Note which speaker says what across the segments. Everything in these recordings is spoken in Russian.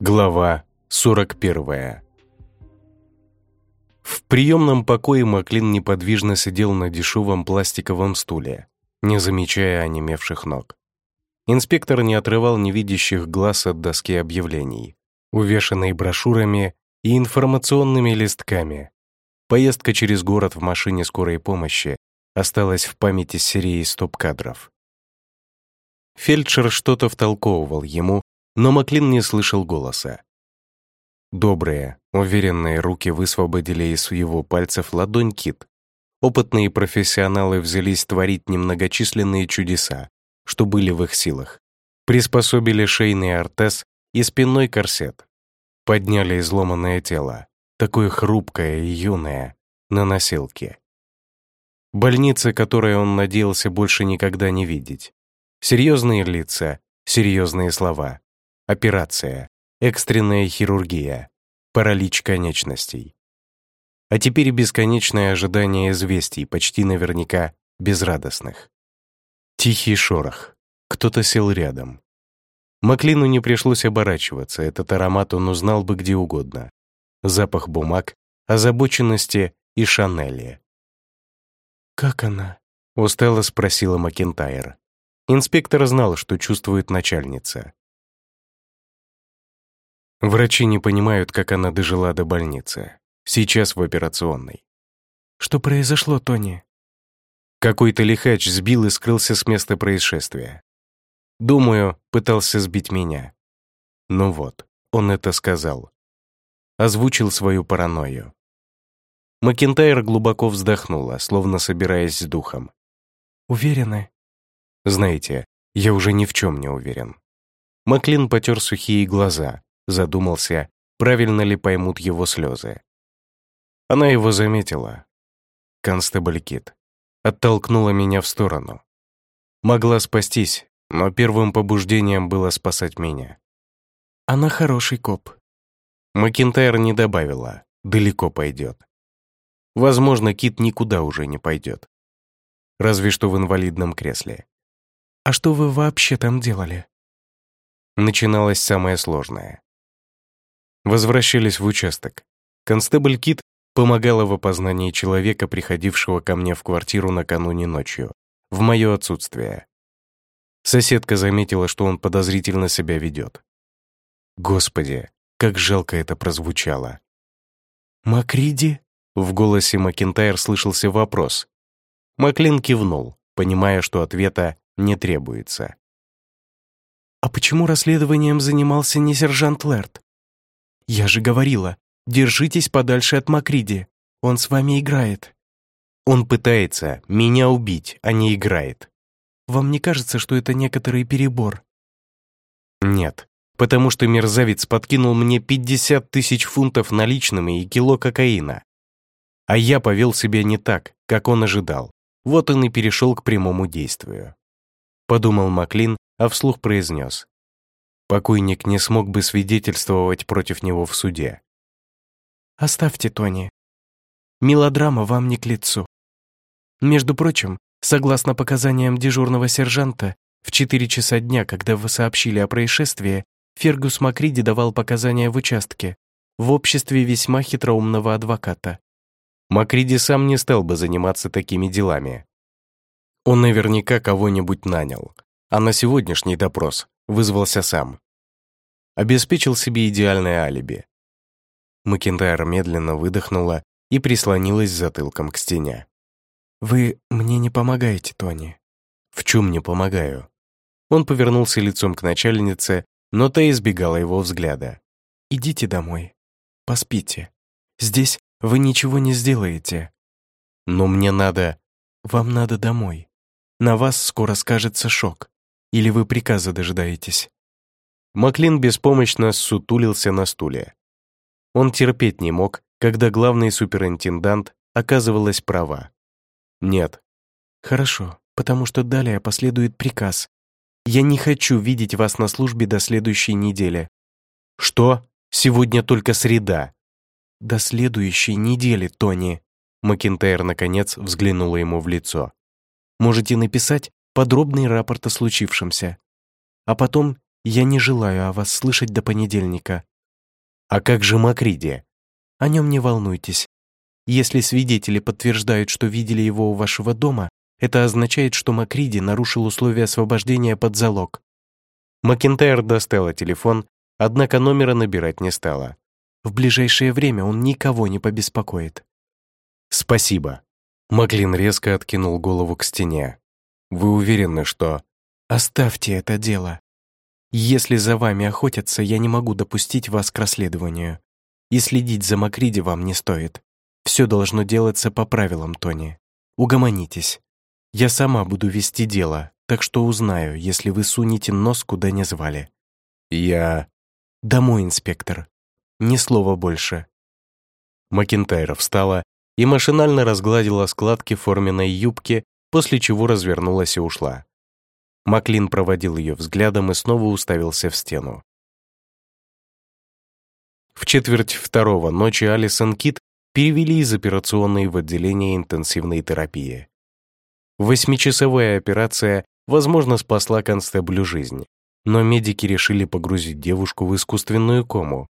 Speaker 1: Глава 41 В приемном покое Маклин неподвижно сидел на дешевом пластиковом стуле, не замечая онемевших ног. Инспектор не отрывал невидящих глаз от доски объявлений, увешанной брошюрами и информационными листками. Поездка через город в машине скорой помощи осталась в памяти серии стоп-кадров. Фельдшер что-то втолковывал ему, но Маклин не слышал голоса. Добрые, уверенные руки высвободили из его пальцев ладонь кит. Опытные профессионалы взялись творить немногочисленные чудеса, что были в их силах. Приспособили шейный ортез и спинной корсет. Подняли изломанное тело, такое хрупкое и юное, на носилке. Больница, которой он надеялся больше никогда не видеть. Серьезные лица, серьезные слова. Операция, экстренная хирургия, паралич конечностей. А теперь бесконечное ожидание известий, почти наверняка безрадостных. Тихий шорох. Кто-то сел рядом. Маклину не пришлось оборачиваться, этот аромат он узнал бы где угодно. Запах бумаг, озабоченности и Шанели.
Speaker 2: «Как она?»
Speaker 1: — устало спросила Макентайр. Инспектор знал, что чувствует начальница. Врачи не понимают, как она дожила до больницы. Сейчас в операционной.
Speaker 2: «Что произошло, Тони?»
Speaker 1: Какой-то лихач сбил и скрылся с места происшествия. Думаю, пытался сбить меня. Ну вот, он это сказал. Озвучил свою паранойю. Макентайр глубоко вздохнула, словно собираясь с духом.
Speaker 2: «Уверены?»
Speaker 1: «Знаете, я уже ни в чем не уверен». Маклин потер сухие глаза, задумался, правильно ли поймут его слезы. Она его заметила. Констебль Кит оттолкнула меня в сторону. Могла спастись, но первым побуждением было спасать меня.
Speaker 2: Она хороший коп.
Speaker 1: Макинтайр не добавила, далеко пойдет. Возможно, Кит никуда уже не пойдет. Разве что в инвалидном кресле.
Speaker 2: А что вы вообще там делали?
Speaker 1: Начиналось самое сложное. Возвращались в участок. Констебль Кит помогала в опознании человека, приходившего ко мне в квартиру накануне ночью, в мое отсутствие. Соседка заметила, что он подозрительно себя ведет. Господи, как жалко это прозвучало.
Speaker 2: «Макриди?»
Speaker 1: В голосе Макентайр слышался вопрос. Маклин кивнул, понимая, что ответа не требуется.
Speaker 2: «А почему расследованием занимался не сержант Лерт? Я же говорила, Держитесь подальше от Макриди. Он с вами играет».
Speaker 1: «Он пытается меня убить, а не играет».
Speaker 2: «Вам не кажется, что это некоторый перебор?»
Speaker 1: «Нет, потому что мерзавец подкинул мне 50 тысяч фунтов наличными и кило кокаина. А я повел себя не так, как он ожидал. Вот он и перешел к прямому действию». Подумал Маклин, а вслух произнес. Покойник не смог бы свидетельствовать против него в суде.
Speaker 2: Оставьте, Тони. Мелодрама вам не к лицу. Между прочим, согласно показаниям дежурного сержанта, в 4 часа дня, когда вы сообщили о происшествии, Фергус Макриди давал показания в участке, в обществе весьма хитроумного адвоката.
Speaker 1: Макриди сам не стал бы заниматься такими делами. Он наверняка кого-нибудь нанял, а на сегодняшний допрос вызвался сам. Обеспечил себе идеальное алиби, Макентайр медленно выдохнула и прислонилась затылком к стене.
Speaker 2: «Вы мне не помогаете, Тони».
Speaker 1: «В чем не помогаю?» Он повернулся лицом к начальнице, но та избегала его взгляда.
Speaker 2: «Идите домой. Поспите. Здесь вы ничего не сделаете».
Speaker 1: «Но мне надо...»
Speaker 2: «Вам надо домой. На вас скоро скажется шок. Или вы приказа дожидаетесь».
Speaker 1: Маклин беспомощно сутулился на стуле. Он терпеть не мог, когда главный суперинтендант оказывалась права. Нет.
Speaker 2: Хорошо, потому что далее последует приказ. Я не хочу видеть вас на службе до следующей недели.
Speaker 1: Что? Сегодня только среда.
Speaker 2: До следующей недели, Тони.
Speaker 1: Макинтайр наконец взглянула ему в лицо.
Speaker 2: Можете написать, подробный рапорт о случившемся. А потом я не желаю о вас слышать до понедельника.
Speaker 1: А как же Макриди?
Speaker 2: О нем не волнуйтесь. Если свидетели подтверждают, что видели его у вашего дома, это означает, что Макриди нарушил условия освобождения под залог.
Speaker 1: Макентайр достала телефон, однако номера набирать не стала.
Speaker 2: В ближайшее время он никого не побеспокоит.
Speaker 1: «Спасибо». Маклин резко откинул голову к стене. «Вы уверены, что...»
Speaker 2: «Оставьте это дело. Если за вами охотятся, я не могу допустить вас к расследованию. И следить за Макриди вам не стоит. Все должно делаться по правилам, Тони. Угомонитесь. Я сама буду вести дело, так что узнаю, если вы сунете нос куда не звали».
Speaker 1: «Я...»
Speaker 2: «Домой, инспектор. Ни слова больше».
Speaker 1: Макентайр встала и машинально разгладила складки форменной юбки, после чего развернулась и ушла. Маклин проводил ее взглядом и снова уставился в стену. В четверть второго ночи Алисон Кит перевели из операционной в отделение интенсивной терапии. Восьмичасовая операция, возможно, спасла констеблю жизнь, но медики решили погрузить девушку в искусственную кому.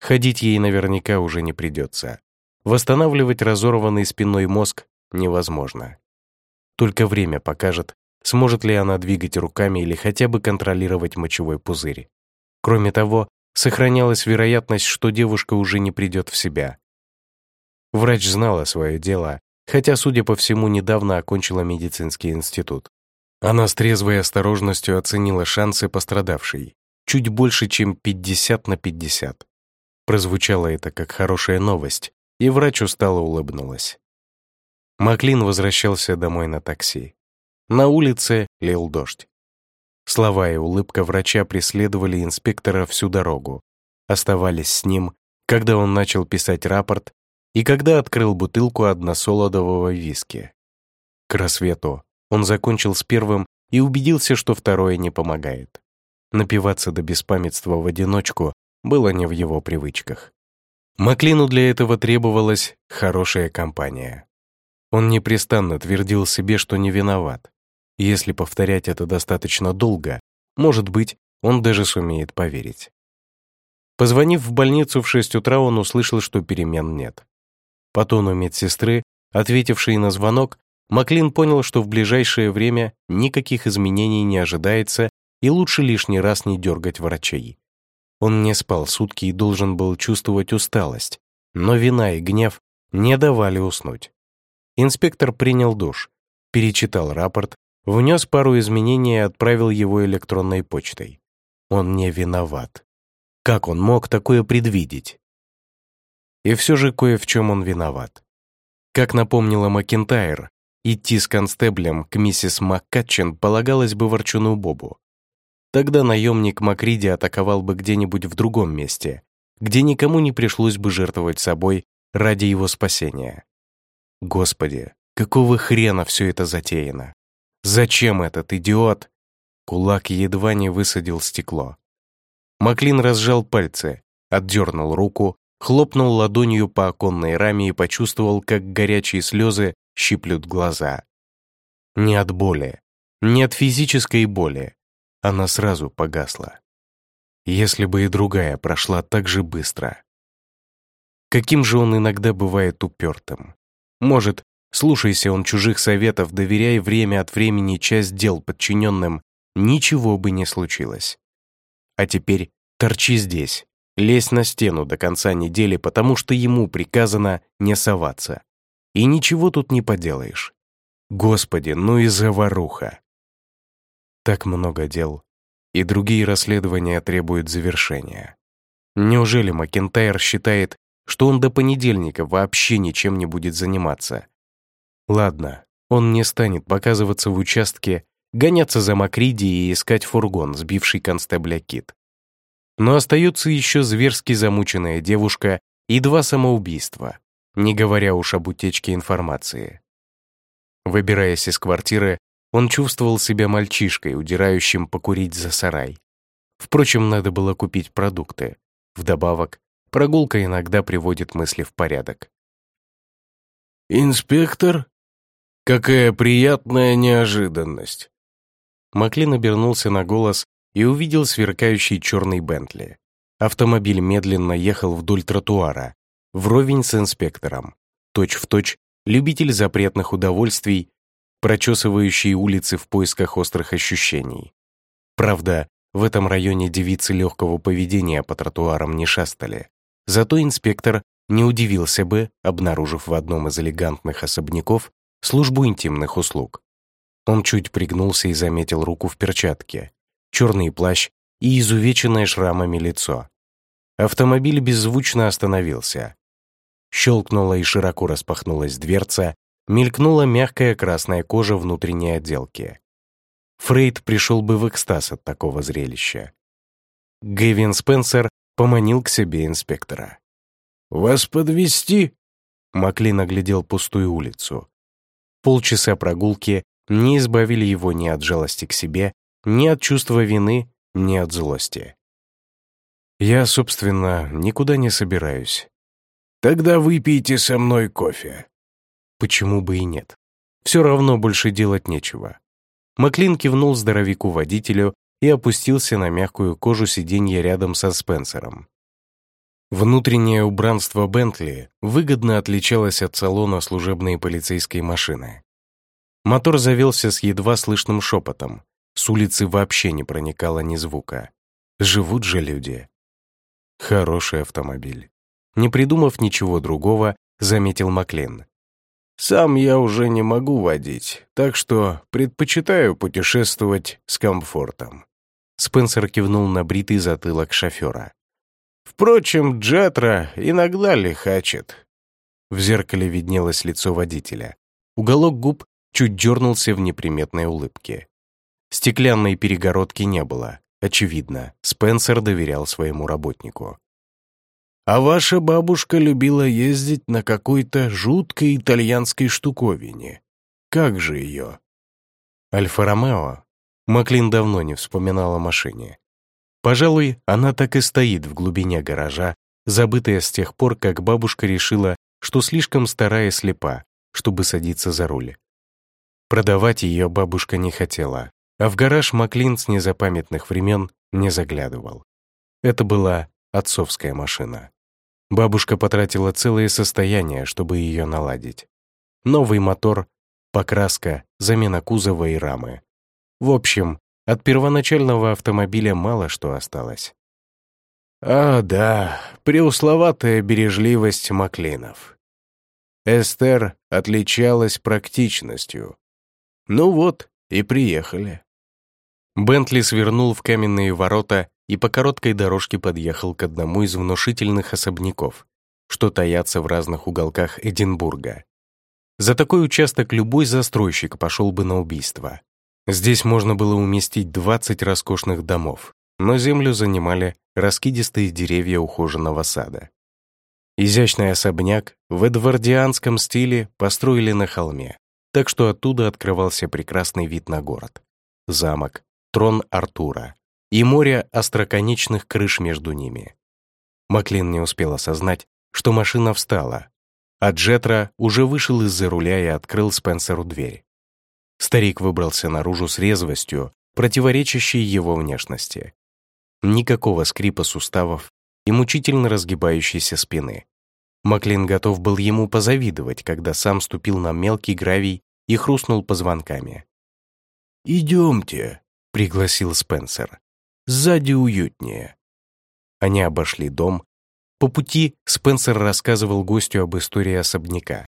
Speaker 1: Ходить ей наверняка уже не придется. Восстанавливать разорванный спинной мозг невозможно. Только время покажет, сможет ли она двигать руками или хотя бы контролировать мочевой пузырь. Кроме того, сохранялась вероятность, что девушка уже не придет в себя. Врач знала свое дело, хотя, судя по всему, недавно окончила медицинский институт. Она с трезвой осторожностью оценила шансы пострадавшей, чуть больше, чем 50 на 50. Прозвучало это как хорошая новость, и врач устало улыбнулась. Маклин возвращался домой на такси. На улице лил дождь. Слова и улыбка врача преследовали инспектора всю дорогу, оставались с ним, когда он начал писать рапорт и когда открыл бутылку односолодового виски. К рассвету он закончил с первым и убедился, что второе не помогает. Напиваться до беспамятства в одиночку было не в его привычках. Маклину для этого требовалась хорошая компания. Он непрестанно твердил себе, что не виноват. Если повторять это достаточно долго, может быть, он даже сумеет поверить. Позвонив в больницу в 6 утра, он услышал, что перемен нет. По тону медсестры, ответившей на звонок, Маклин понял, что в ближайшее время никаких изменений не ожидается и лучше лишний раз не дергать врачей. Он не спал сутки и должен был чувствовать усталость, но вина и гнев не давали уснуть. Инспектор принял душ, перечитал рапорт, внес пару изменений и отправил его электронной почтой. Он не виноват. Как он мог такое предвидеть? И все же кое в чем он виноват. Как напомнила Макентайр, идти с констеблем к миссис Маккатчин полагалось бы ворчуну Бобу. Тогда наемник Макриди атаковал бы где-нибудь в другом месте, где никому не пришлось бы жертвовать собой ради его спасения. Господи, какого хрена все это затеяно? Зачем этот идиот? Кулак едва не высадил стекло. Маклин разжал пальцы, отдернул руку, хлопнул ладонью по оконной раме и почувствовал, как горячие слезы щиплют глаза. Не от боли, не от физической боли, она сразу погасла. Если бы и другая прошла так же быстро. Каким же он иногда бывает упертым. Может, слушайся он чужих советов, доверяй время от времени часть дел подчиненным, ничего бы не случилось. А теперь торчи здесь, лезь на стену до конца недели, потому что ему приказано не соваться. И ничего тут не поделаешь. Господи, ну и заваруха. Так много дел, и другие расследования требуют завершения. Неужели Макентайр считает, что он до понедельника вообще ничем не будет заниматься? Ладно, он не станет показываться в участке, гоняться за Макриди и искать фургон, сбивший констебля Кит. Но остается еще зверски замученная девушка и два самоубийства, не говоря уж об утечке информации. Выбираясь из квартиры, он чувствовал себя мальчишкой, удирающим покурить за сарай. Впрочем, надо было купить продукты. Вдобавок, прогулка иногда приводит мысли в порядок.
Speaker 3: «Инспектор? Какая приятная неожиданность.
Speaker 1: Маклин обернулся на голос и увидел сверкающий черный Бентли. Автомобиль медленно ехал вдоль тротуара, вровень с инспектором. Точь-в-точь точь, любитель запретных удовольствий, прочесывающий улицы в поисках острых ощущений. Правда, в этом районе девицы легкого поведения по тротуарам не шастали. Зато инспектор не удивился бы, обнаружив в одном из элегантных особняков службу интимных услуг. Он чуть пригнулся и заметил руку в перчатке, черный плащ и изувеченное шрамами лицо. Автомобиль беззвучно остановился. Щелкнула и широко распахнулась дверца, мелькнула мягкая красная кожа внутренней отделки. Фрейд пришел бы в экстаз от такого зрелища. Гэвин Спенсер поманил к себе инспектора. «Вас подвести? Маклин оглядел пустую улицу. Полчаса прогулки не избавили его ни от жалости к себе, ни от чувства вины, ни от злости. «Я, собственно, никуда не собираюсь». «Тогда выпейте со мной кофе». Почему бы и нет? Все равно больше делать нечего. Маклин кивнул здоровяку-водителю и опустился на мягкую кожу сиденья рядом со Спенсером. Внутреннее убранство Бентли выгодно отличалось от салона служебной полицейской машины. Мотор завелся с едва слышным шепотом. С улицы вообще не проникало ни звука. Живут же люди. Хороший автомобиль. Не придумав ничего другого, заметил Маклин. «Сам я уже не могу водить, так что предпочитаю путешествовать с комфортом». Спенсер кивнул на бритый затылок шофера. Впрочем, Джетра иногда лихачит. В зеркале виднелось лицо водителя. Уголок губ чуть дернулся в неприметной улыбке. Стеклянной перегородки не было. Очевидно, Спенсер доверял своему работнику. «А ваша бабушка любила ездить на какой-то жуткой итальянской штуковине. Как же ее?» «Альфа-Ромео». Маклин давно не вспоминал о машине. Пожалуй, она так и стоит в глубине гаража, забытая с тех пор, как бабушка решила, что слишком старая и слепа, чтобы садиться за руль. Продавать ее бабушка не хотела, а в гараж Маклин с незапамятных времен не заглядывал. Это была отцовская машина. Бабушка потратила целое состояние, чтобы ее наладить. Новый мотор, покраска, замена кузова и рамы. В общем, от первоначального автомобиля мало что осталось. А, да, преусловатая бережливость Маклинов. Эстер отличалась практичностью. Ну вот, и приехали. Бентли свернул в каменные ворота и по короткой дорожке подъехал к одному из внушительных особняков, что таятся в разных уголках Эдинбурга. За такой участок любой застройщик пошел бы на убийство. Здесь можно было уместить 20 роскошных домов, но землю занимали раскидистые деревья ухоженного сада. Изящный особняк в эдвардианском стиле построили на холме, так что оттуда открывался прекрасный вид на город. Замок, трон Артура и море остроконечных крыш между ними. Маклин не успел осознать, что машина встала, а Джетра уже вышел из-за руля и открыл Спенсеру дверь. Старик выбрался наружу с резвостью, противоречащей его внешности. Никакого скрипа суставов и мучительно разгибающейся спины. Маклин готов был ему позавидовать, когда сам ступил на мелкий гравий и хрустнул позвонками. «Идемте», — пригласил Спенсер. «Сзади уютнее». Они обошли дом. По пути Спенсер рассказывал гостю об истории особняка.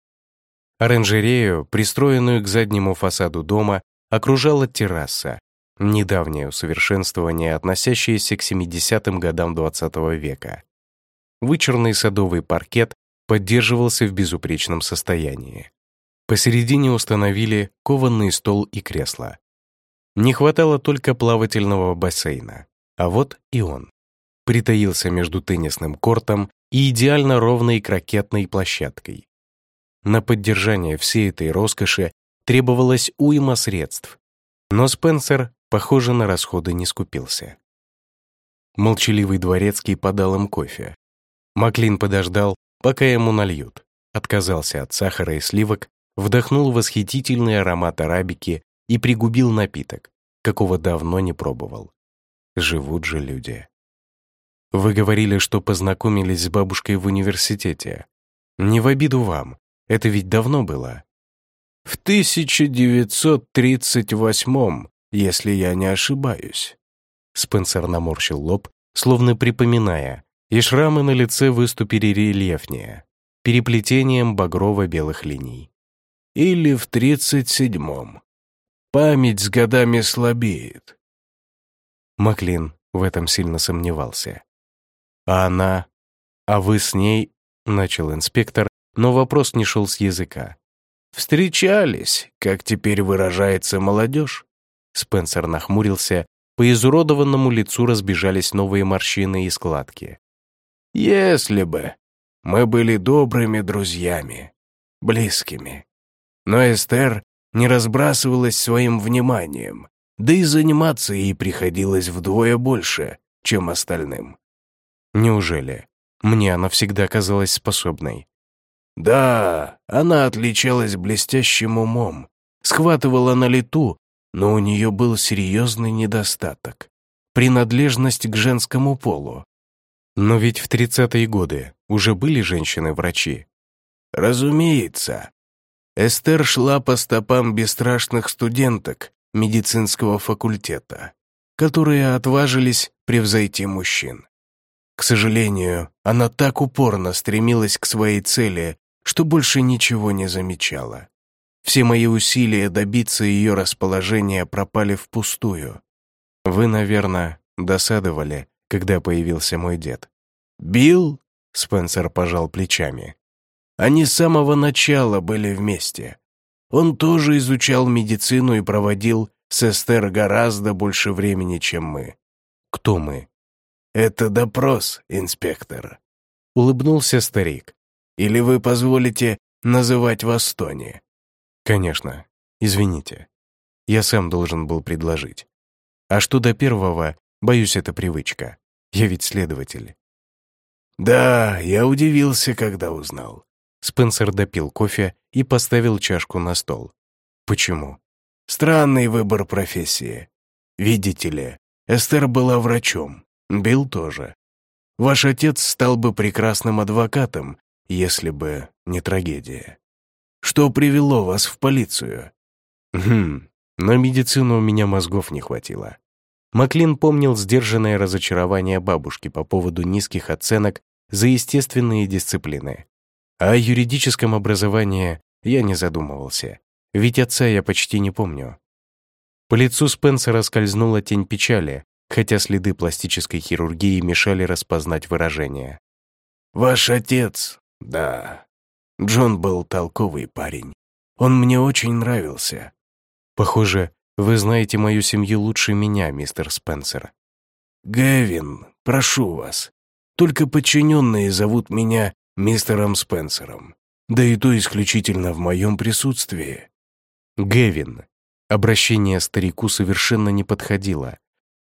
Speaker 1: Оранжерею, пристроенную к заднему фасаду дома, окружала терраса, недавнее усовершенствование, относящееся к 70-м годам XX -го века. Вычурный садовый паркет поддерживался в безупречном состоянии. Посередине установили кованный стол и кресло. Не хватало только плавательного бассейна, а вот и он. Притаился между теннисным кортом и идеально ровной крокетной площадкой. На поддержание всей этой роскоши требовалось уйма средств. Но Спенсер, похоже, на расходы не скупился. Молчаливый дворецкий подал им кофе. Маклин подождал, пока ему нальют, отказался от сахара и сливок, вдохнул восхитительный аромат арабики и пригубил напиток, какого давно не пробовал. Живут же люди. Вы говорили, что познакомились с бабушкой в университете. Не в обиду вам, это ведь давно было.
Speaker 3: В 1938 если я не ошибаюсь.
Speaker 1: Спенсер наморщил лоб, словно припоминая, и шрамы на лице выступили рельефнее, переплетением багрово-белых линий.
Speaker 3: Или в тридцать седьмом. Память с годами слабеет.
Speaker 1: Маклин в этом сильно сомневался. «А она? А вы с ней?» — начал инспектор, но вопрос не шел с языка.
Speaker 3: «Встречались, как теперь выражается молодежь?»
Speaker 1: Спенсер нахмурился, по изуродованному лицу разбежались новые морщины и складки.
Speaker 3: «Если бы мы были добрыми друзьями, близкими. Но Эстер не разбрасывалась своим вниманием, да и заниматься ей приходилось вдвое больше, чем остальным.
Speaker 1: Неужели? Мне она всегда казалась способной.
Speaker 3: Да, она отличалась блестящим умом, схватывала на лету но у нее был серьезный недостаток — принадлежность к женскому полу.
Speaker 1: Но ведь в 30-е годы уже были женщины-врачи.
Speaker 3: Разумеется. Эстер шла по стопам бесстрашных студенток медицинского факультета, которые отважились превзойти мужчин. К сожалению, она так упорно стремилась к своей цели, что больше ничего не замечала. Все мои усилия добиться ее расположения пропали впустую.
Speaker 1: Вы, наверное, досадовали, когда появился мой дед.
Speaker 3: «Билл?» — Спенсер пожал плечами. «Они с самого начала были вместе. Он тоже изучал медицину и проводил с Эстер гораздо больше времени, чем мы».
Speaker 1: «Кто мы?»
Speaker 3: «Это допрос, инспектор», —
Speaker 1: улыбнулся старик.
Speaker 3: «Или вы позволите называть вас Тони?»
Speaker 1: «Конечно. Извините. Я сам должен был предложить. А что до первого, боюсь, это привычка. Я ведь следователь».
Speaker 3: «Да, я удивился, когда узнал».
Speaker 1: Спенсер допил кофе и поставил чашку на стол. «Почему?»
Speaker 3: «Странный выбор профессии. Видите ли, Эстер была врачом, Билл тоже. Ваш отец стал бы прекрасным адвокатом, если бы не трагедия. Что привело вас в полицию?»
Speaker 1: «Хм, на медицину у меня мозгов не хватило». Маклин помнил сдержанное разочарование бабушки по поводу низких оценок за естественные дисциплины. О юридическом образовании я не задумывался, ведь отца я почти не помню. По лицу Спенсера скользнула тень печали, хотя следы пластической хирургии мешали распознать выражение.
Speaker 3: «Ваш отец, да, Джон был толковый парень. Он мне очень нравился.
Speaker 1: Похоже, вы знаете мою семью лучше меня, мистер Спенсер.
Speaker 3: Гэвин, прошу вас. Только подчиненные зовут меня мистером Спенсером. Да и то исключительно в моем присутствии.
Speaker 1: Гэвин. Обращение старику совершенно не подходило.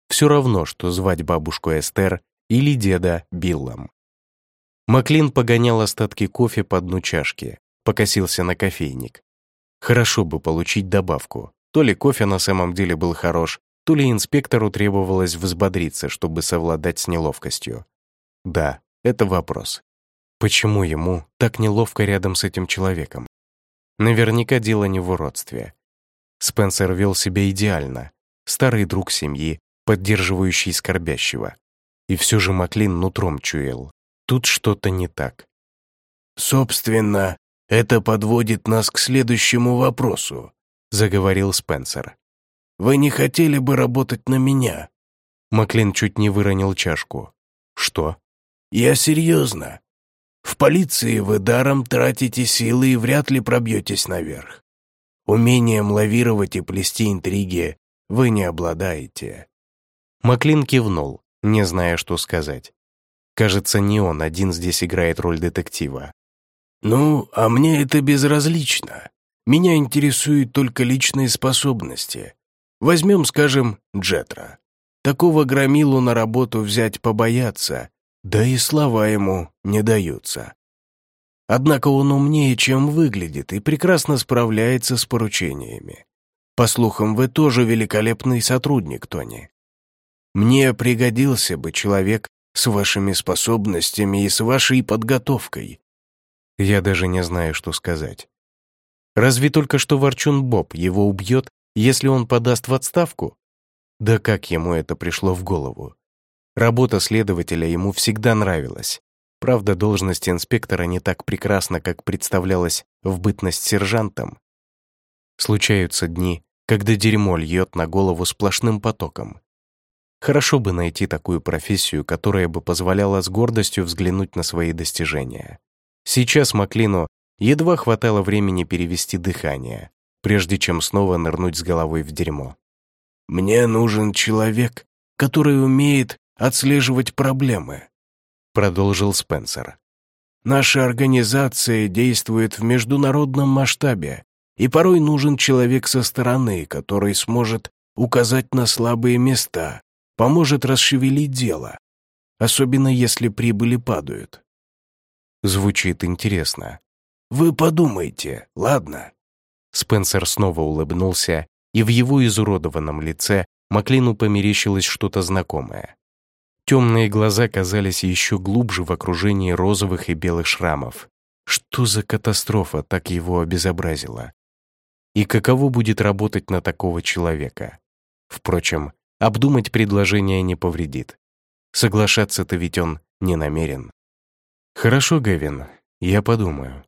Speaker 1: Все равно, что звать бабушку Эстер или деда Биллом. Маклин погонял остатки кофе по дну чашки, покосился на кофейник. Хорошо бы получить добавку. То ли кофе на самом деле был хорош, то ли инспектору требовалось взбодриться, чтобы совладать с неловкостью. Да, это вопрос. Почему ему так неловко рядом с этим человеком? Наверняка дело не в уродстве. Спенсер вел себя идеально. Старый друг семьи, поддерживающий скорбящего. И все же Маклин нутром чуял. Тут что-то не так.
Speaker 3: «Собственно, это подводит нас к следующему вопросу», — заговорил Спенсер. «Вы не хотели бы работать на меня?»
Speaker 1: Маклин чуть не выронил чашку. «Что?»
Speaker 3: «Я серьезно. В полиции вы даром тратите силы и вряд ли пробьетесь наверх. Умением лавировать и плести интриги вы не обладаете».
Speaker 1: Маклин кивнул, не зная, что сказать. Кажется, не он один здесь играет роль детектива.
Speaker 3: «Ну, а мне это безразлично. Меня интересуют только личные способности. Возьмем, скажем, Джетра. Такого громилу на работу взять побояться, да и слова ему не даются. Однако он умнее, чем выглядит, и прекрасно справляется с поручениями. По слухам, вы тоже великолепный сотрудник, Тони. Мне пригодился бы человек с вашими способностями и с вашей подготовкой.
Speaker 1: Я даже не знаю, что сказать. Разве только что Ворчун Боб его убьет, если он подаст в отставку? Да как ему это пришло в голову? Работа следователя ему всегда нравилась. Правда, должность инспектора не так прекрасна, как представлялась в бытность сержантом. Случаются дни, когда дерьмо льет на голову сплошным потоком. Хорошо бы найти такую профессию, которая бы позволяла с гордостью взглянуть на свои достижения. Сейчас Маклину едва хватало времени перевести дыхание, прежде чем снова нырнуть с головой в дерьмо.
Speaker 3: «Мне нужен человек, который умеет отслеживать проблемы», продолжил Спенсер. «Наша организация действует в международном масштабе, и порой нужен человек со стороны, который сможет указать на слабые места, поможет расшевелить дело, особенно если прибыли падают.
Speaker 1: Звучит интересно.
Speaker 3: Вы подумайте, ладно?
Speaker 1: Спенсер снова улыбнулся, и в его изуродованном лице Маклину померещилось что-то знакомое. Темные глаза казались еще глубже в окружении розовых и белых шрамов. Что за катастрофа так его обезобразила? И каково будет работать на такого человека? Впрочем, обдумать предложение не повредит. Соглашаться-то ведь он не намерен. «Хорошо, Гэвин, я подумаю»,